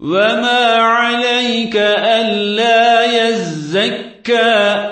وما عليك ألا يزكى